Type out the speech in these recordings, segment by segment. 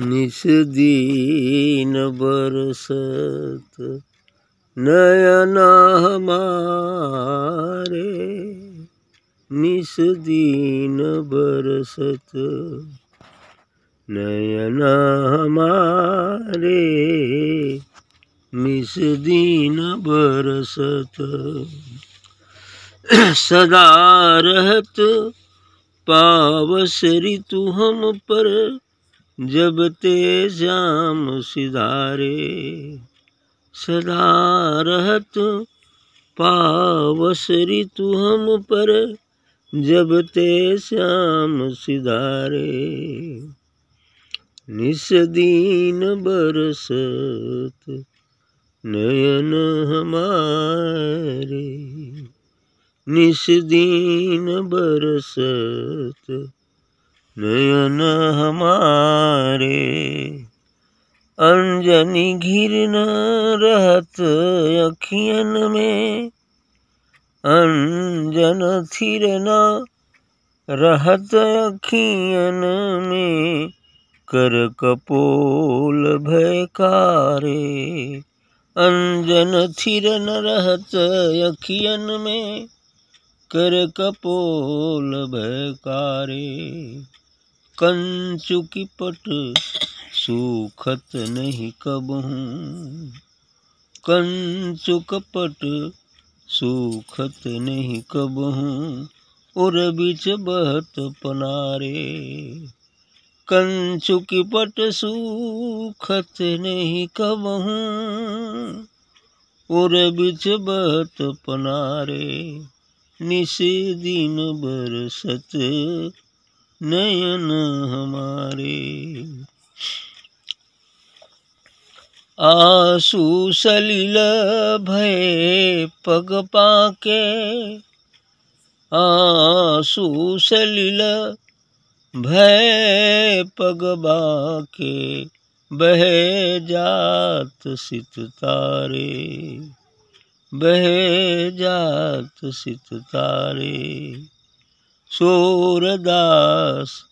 निस बरसत, नयना हमारे। निस दीन बरसत, नयना हमारे। निस दीन बरसत, सदा रहत पावस ऋतु हम पर। जब ते श्याम सिधारे, सदा रहत पावस ऋतु हम पर। जब ते श्याम सिधारे, निस दीन बरसत नयन हमारे। निस दीन बरसत नयन हमारे। अंजनी घिर न रहत अखियन में। अंजन थिर न रहत अखियन में। कर कपोल भयकारे। अंजन थिर न रहत अखियन में। कर कपोल भयकारे। कंचुकी पट सूखत नहीं कबहूँ कंचुक पट सूखत नहीं कबहूँ उर बिच बहत पनारे, कंचुकी पट सूखत नहीं कबहूँ उर बिच बहत पनारे, निस दिन बरसत नयन हमारे। आँसू सलिल भय पग पाके। आँसू सलिल भय पग बाके। बह जात सित तारे। बह जात सित तारे। सूरदास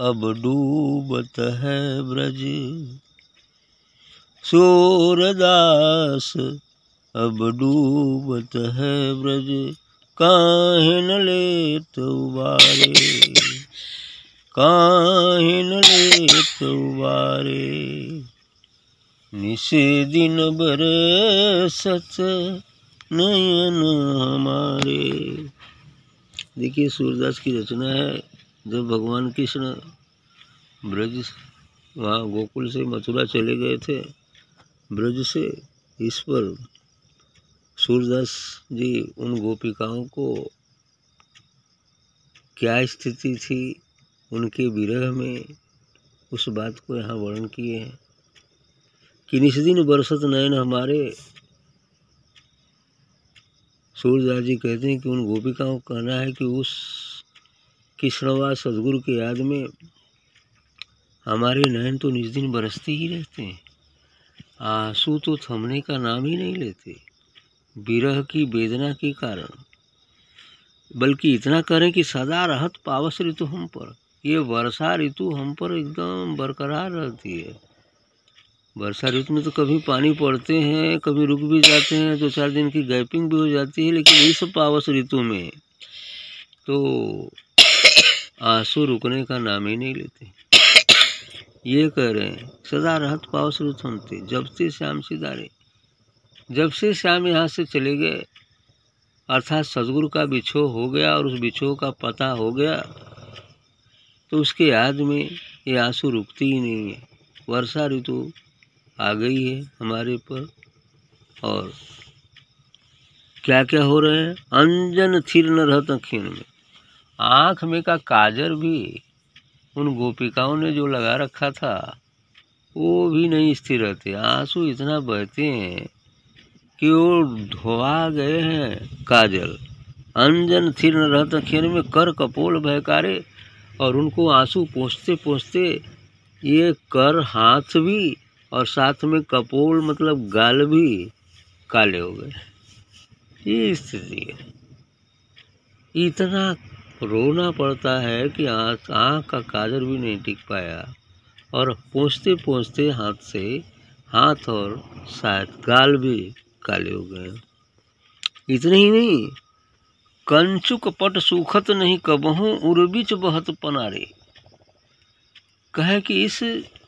अब डूबत है ब्रज। सूरदास अब डूबत है ब्रज। काहिन लेत उबारे? काहिन लेत उबारे? निसे दिन बरसत नयन हमारे। देखिए, सूरदास की रचना है, जब भगवान कृष्ण ब्रज वहाँ गोकुल से मथुरा चले गए थे, ब्रज से, इस पर सूरदास जी उन गोपिकाओं को क्या स्थिति थी, उनके विरह में, उस बात को यहाँ वर्णन किए हैं। कि निस्दिन बरसत नयन हमारे सूरदास जी कहते हैं कि उन गोपिकाओं का कहना है कि उस कृष्णवा सदगुरु की याद में हमारे नयन तो निज दिन बरसते ही रहते हैं। आँसू तो थमने का नाम ही नहीं लेते। विरह की वेदना के कारण। बल्कि इतना करें कि सदा रहत पावस ऋतु हम पर। ये वर्षा ऋतु हम पर एकदम बरकरार रहती है। वर्षा ऋतु में तो कभी पानी पड़ते हैं, कभी रुक भी जाते हैं, दो चार दिन की गैपिंग भी हो जाती है, लेकिन इस पावस ऋतु में तो आँसू रुकने का नाम ही नहीं लेते। ये कह रहे हैं सदा रहत पावस ऋतु हमते जब से श्याम सिदारे जब से श्याम यहाँ से चले गए, अर्थात सदगुरु का बिछो हो गया और उस बिछो का पता हो गया तो उसके याद में ये आँसू रुकती ही नहीं है। वर्षा ऋतु आ गई है हमारे पर और क्या क्या हो रहे हैं? अंजन थिर न रहता खीण में। आँख में का काजर भी उन गोपिकाओं ने जो लगा रखा था, वो भी नहीं स्थिर रहते। आँसू इतना बहते हैं कि वो धोआ गए हैं काजल। अंजन थिर न रहता खीर में कर कपोल भयकारे और उनको आँसू पोंछते पोंछते ये कर हाथ भी और साथ में कपोल मतलब गाल भी काले हो गए। ये स्थिति है। इतना रोना पड़ता है कि आँख आँख का काजर भी नहीं टिक पाया और पहुँचते पहुँचते हाथ से हाथ और शायद गाल भी काले हो गए। इतने ही नहीं कंचुक पट सुखत नहीं कबहू उर्बिच बहत पनारे। कहे कि इस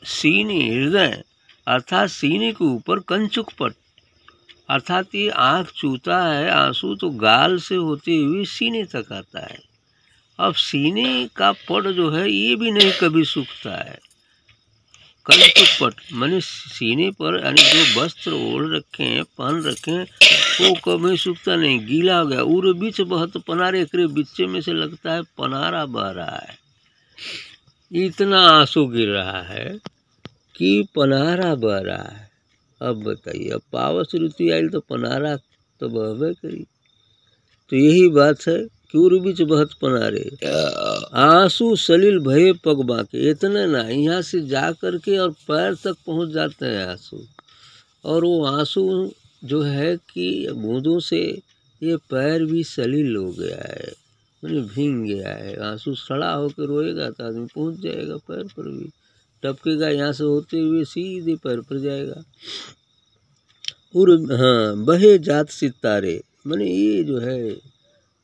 सीने हृदय अर्थात सीने के ऊपर कंचुक पट। अर्थात ये आँख चूता है, आँसू तो गाल से होते हुए सीने तक आता है। अब सीने का पट जो है, ये भी नहीं कभी सूखता है। कंचुक पट, मैंने सीने पर, यानी जो वस्त्र ओढ़ रखे हैं, पहन रखे हैं, वो कभी सूखता नहीं। गीला हो गया, उर बीच बहुत, पनारे करे बिच्चे में से लगता है, पनारा बह रहा है। इतना आँसू गिर रहा है। कि पनारा बह रहा है। अब बताइए, अब पावस ऋतु आई तो पनारा तो बहबे करी। तो यही बात है, क्यों बीच बहत पनारे? आँसू सलील भये पग बाके इतने ना, यहाँ से जा कर के और पैर तक पहुँच जाते हैं आँसू। और वो आँसू जो है कि बूंदों से ये पैर भी सलील हो गया है मैंने भींग गया है। आँसू सड़ा होकर रोएगा तो आदमी पहुँच जाएगा पैर पर भी। टपकेगा यहाँ से होते हुए सीधे पैर पर जाएगा। और हाँ बहे जात सितारे मैंने ये जो है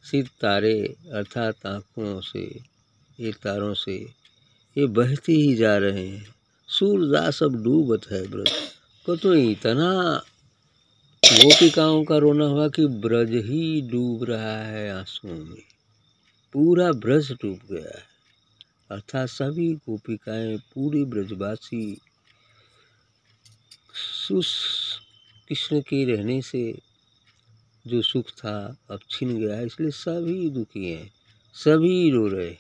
सितारे अर्थात आँखों से, ये तारों से, ये बहते ही जा रहे हैं। सूरदास अब डूबत है ब्रज। को तो इतना गोपिकाओं का रोना हुआ कि ब्रज ही डूब रहा है आंसुओं में। पूरा ब्रज डूब गया है। अर्थात सभी गोपिकाएँ पूरे ब्रजवासी सुस कृष्ण के रहने से जो सुख था अब छिन गया, इसलिए सभी दुखी हैं, सभी रो रहे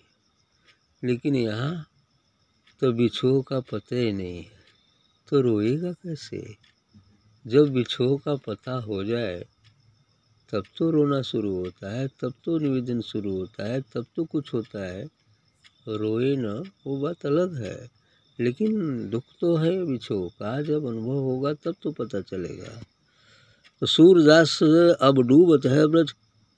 लेकिन यहाँ तो बिछो का पता ही नहीं है तो रोएगा कैसे? जब बिछो का पता हो जाए, तब तो रोना शुरू होता है, तब तो निवेदन शुरू होता है, तब तो कुछ होता है। रोए न, वो बात अलग है। लेकिन दुख तो है बिछो, का जब अनुभव होगा तब तो पता चलेगा। तो सूरदास अब डूबत है, ब्रज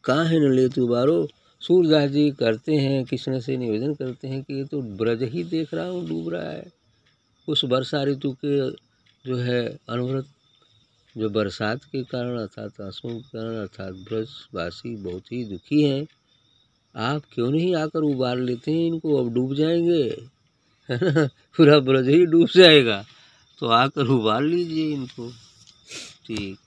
काहे न ले तू बारो? सूरदास जी करते हैं, कृष्ण से निवेदन करते हैं कि ये तो ब्रज ही देख रहा हूँ, डूब रहा है। उस वर्षा ऋतु के जो है अनवरत, जो बरसात के कारण अर्थात, आंसुओं के कारण अर्थात ब्रजवासी बहुत ही दुखी हैं। आप क्यों नहीं आकर उबार लेते हैं इनको? अब डूब जाएँगे। है ना? पूरा ब्रज ही डूब जाएगा। तो आकर उबार लीजिए इनको। ठीक।